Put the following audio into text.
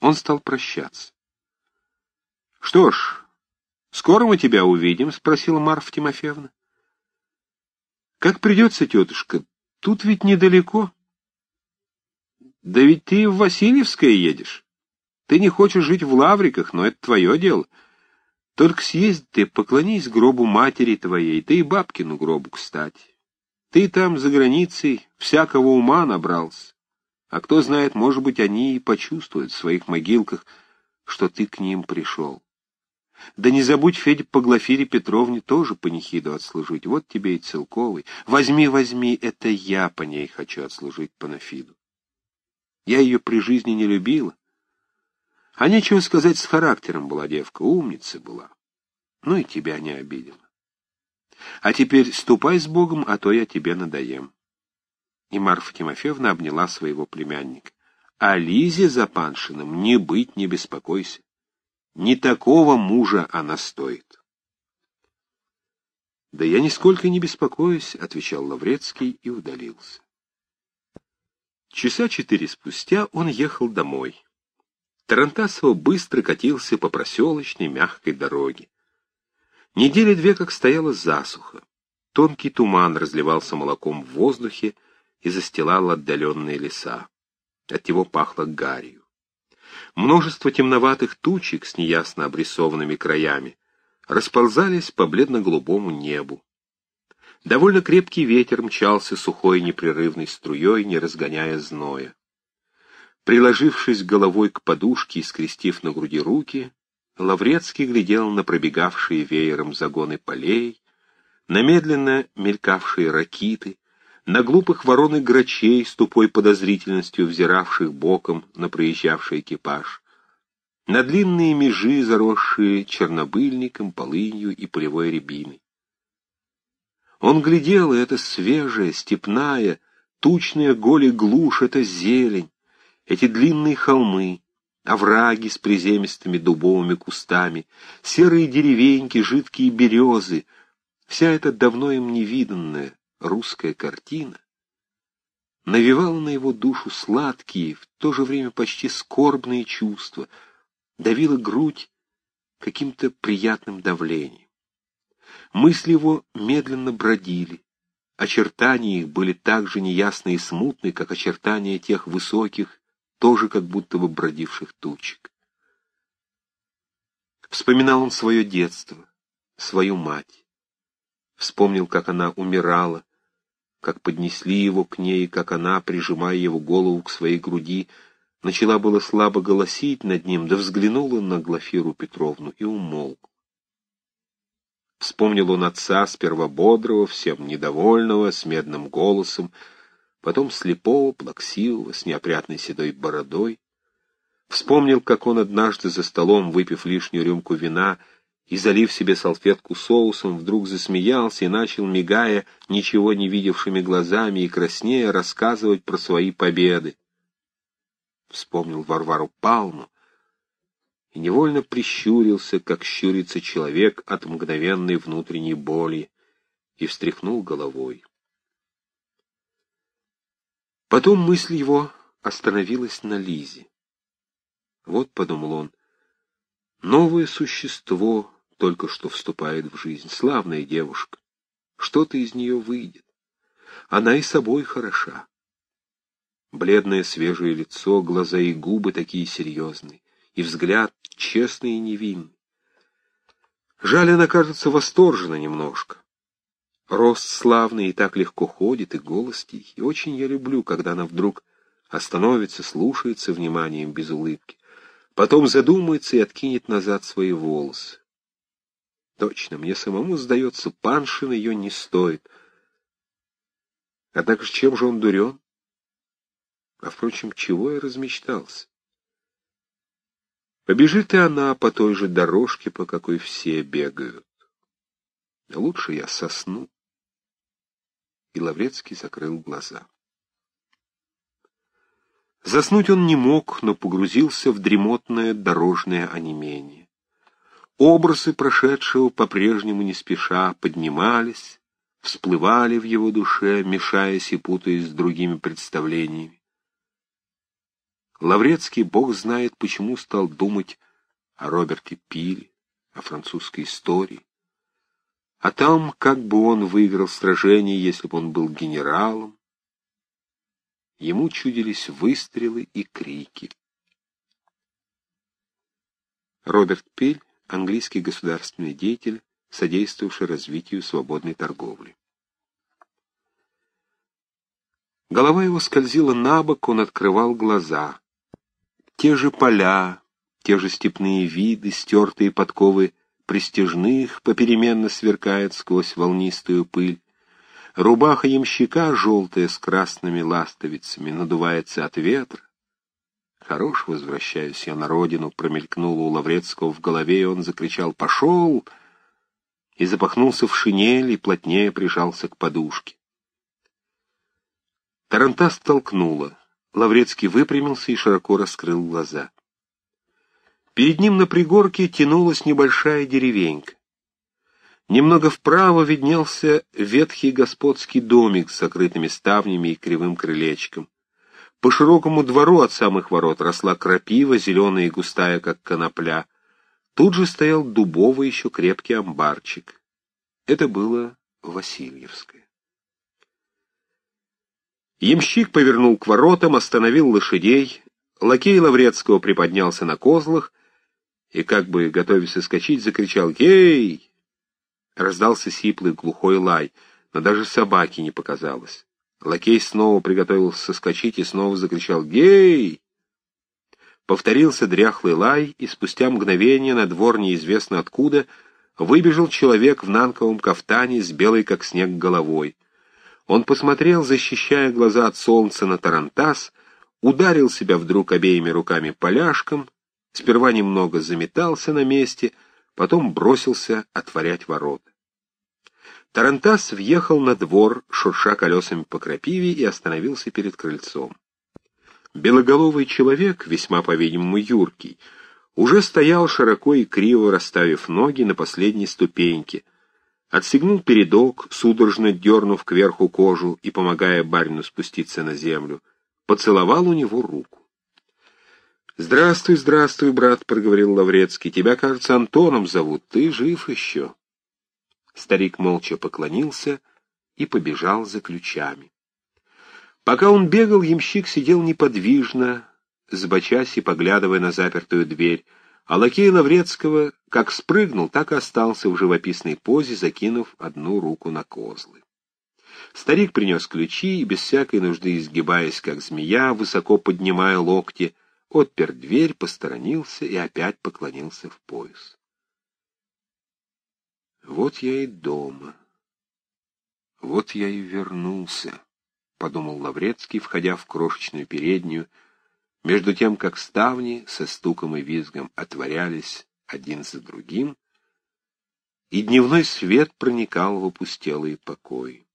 Он стал прощаться. — Что ж, скоро мы тебя увидим, — спросила Марфа Тимофеевна. — Как придется, тетушка, тут ведь недалеко. — Да ведь ты в Васильевское едешь. Ты не хочешь жить в Лавриках, но это твое дело. Только съезди ты, поклонись гробу матери твоей, ты и бабкину гробу, кстати. Ты там, за границей, всякого ума набрался. А кто знает, может быть, они и почувствуют в своих могилках, что ты к ним пришел. Да не забудь, Федя, по Глафире Петровне тоже панихиду отслужить. Вот тебе и целковый. Возьми, возьми, это я по ней хочу отслужить панафиду. Я ее при жизни не любила. А нечего сказать, с характером была девка, умница была. Ну и тебя не обидела. А теперь ступай с Богом, а то я тебе надоем. И Марфа Тимофеевна обняла своего племянника. А Лизе за Паншиным не быть, не беспокойся. Не такого мужа она стоит. «Да я нисколько не беспокоюсь», — отвечал Лаврецкий и удалился. Часа четыре спустя он ехал домой. Тарантасово быстро катился по проселочной мягкой дороге. Недели две как стояла засуха. Тонкий туман разливался молоком в воздухе и застилал отдаленные леса. От него пахло гарью. Множество темноватых тучек с неясно обрисованными краями расползались по бледно-голубому небу. Довольно крепкий ветер мчался сухой непрерывной струей, не разгоняя зноя. Приложившись головой к подушке и скрестив на груди руки, Лаврецкий глядел на пробегавшие веером загоны полей, на медленно мелькавшие ракиты, на глупых ворон и грачей с тупой подозрительностью взиравших боком на проезжавший экипаж, на длинные межи, заросшие чернобыльником, полынью и полевой рябиной. Он глядел, и это свежая, степная, тучная голи глушь, это зелень, эти длинные холмы, овраги с приземистыми дубовыми кустами, серые деревеньки, жидкие березы, вся эта давно им невиданная, русская картина навевала на его душу сладкие, в то же время почти скорбные чувства, давила грудь каким-то приятным давлением. Мысли его медленно бродили, очертания их были так же неясны и смутны, как очертания тех высоких, тоже как будто бы бродивших тучек. Вспоминал он свое детство, свою мать. Вспомнил, как она умирала, как поднесли его к ней, как она, прижимая его голову к своей груди, начала было слабо голосить над ним, да взглянула на Глафиру Петровну и умолкла. Вспомнил он отца, сперва бодрого, всем недовольного, с медным голосом, потом слепого, плаксивого, с неопрятной седой бородой. Вспомнил, как он однажды за столом, выпив лишнюю рюмку вина, и, залив себе салфетку соусом, вдруг засмеялся и начал, мигая ничего не видевшими глазами и краснея, рассказывать про свои победы. Вспомнил Варвару Палму и невольно прищурился, как щурится человек от мгновенной внутренней боли, и встряхнул головой. Потом мысль его остановилась на Лизе. Вот, — подумал он, — новое существо, только что вступает в жизнь. Славная девушка. Что-то из нее выйдет. Она и собой хороша. Бледное свежее лицо, глаза и губы такие серьезные, и взгляд честный и невинный. Жаль, она кажется восторжена немножко. Рост славный и так легко ходит, и голос тихий. Очень я люблю, когда она вдруг остановится, слушается вниманием без улыбки, потом задумается и откинет назад свои волосы. Точно, мне самому сдается, Паншин ее не стоит. Однако ж чем же он дурен? А, впрочем, чего я размечтался? Побежит и она по той же дорожке, по какой все бегают. А лучше я сосну. И Лаврецкий закрыл глаза. Заснуть он не мог, но погрузился в дремотное дорожное онемение. Образы прошедшего по-прежнему не спеша поднимались, всплывали в его душе, мешаясь и путаясь с другими представлениями. Лаврецкий, бог знает, почему стал думать о Роберте Пиле, о французской истории, о том, как бы он выиграл сражение, если бы он был генералом. Ему чудились выстрелы и крики. Роберт Пиль, английский государственный деятель, содействовавший развитию свободной торговли. Голова его скользила на бок, он открывал глаза. Те же поля, те же степные виды, стертые подковы пристежных попеременно сверкают сквозь волнистую пыль. Рубаха ямщика, желтая с красными ластовицами, надувается от ветра. Хорош, возвращаюсь я на родину, промелькнуло у Лаврецкого в голове, и он закричал «Пошел!» и запахнулся в шинель и плотнее прижался к подушке. Тарантас толкнула. Лаврецкий выпрямился и широко раскрыл глаза. Перед ним на пригорке тянулась небольшая деревенька. Немного вправо виднелся ветхий господский домик с закрытыми ставнями и кривым крылечком. По широкому двору от самых ворот росла крапива, зеленая и густая, как конопля. Тут же стоял дубовый еще крепкий амбарчик. Это было Васильевское. Ямщик повернул к воротам, остановил лошадей. Лакей Лаврецкого приподнялся на козлах и, как бы готовясь соскочить, закричал «Ей!». Раздался сиплый глухой лай, но даже собаки не показалось. Лакей снова приготовился соскочить и снова закричал «Гей!». Повторился дряхлый лай, и спустя мгновение на двор неизвестно откуда выбежал человек в нанковом кафтане с белой как снег головой. Он посмотрел, защищая глаза от солнца на тарантас, ударил себя вдруг обеими руками поляшком, сперва немного заметался на месте, потом бросился отворять ворота. Тарантас въехал на двор, шурша колесами по крапиве, и остановился перед крыльцом. Белоголовый человек, весьма, по-видимому, юркий, уже стоял широко и криво, расставив ноги на последней ступеньке, отстегнул передок, судорожно дернув кверху кожу и помогая барину спуститься на землю, поцеловал у него руку. «Здравствуй, здравствуй, брат», — проговорил Лаврецкий. «Тебя, кажется, Антоном зовут. Ты жив еще». Старик молча поклонился и побежал за ключами. Пока он бегал, ямщик сидел неподвижно, сбочась и поглядывая на запертую дверь, а лакей Лаврецкого как спрыгнул, так и остался в живописной позе, закинув одну руку на козлы. Старик принес ключи и, без всякой нужды изгибаясь, как змея, высоко поднимая локти, отпер дверь, посторонился и опять поклонился в пояс. Вот я и дома. Вот я и вернулся, — подумал Лаврецкий, входя в крошечную переднюю, между тем, как ставни со стуком и визгом отворялись один за другим, и дневной свет проникал в опустелые покои.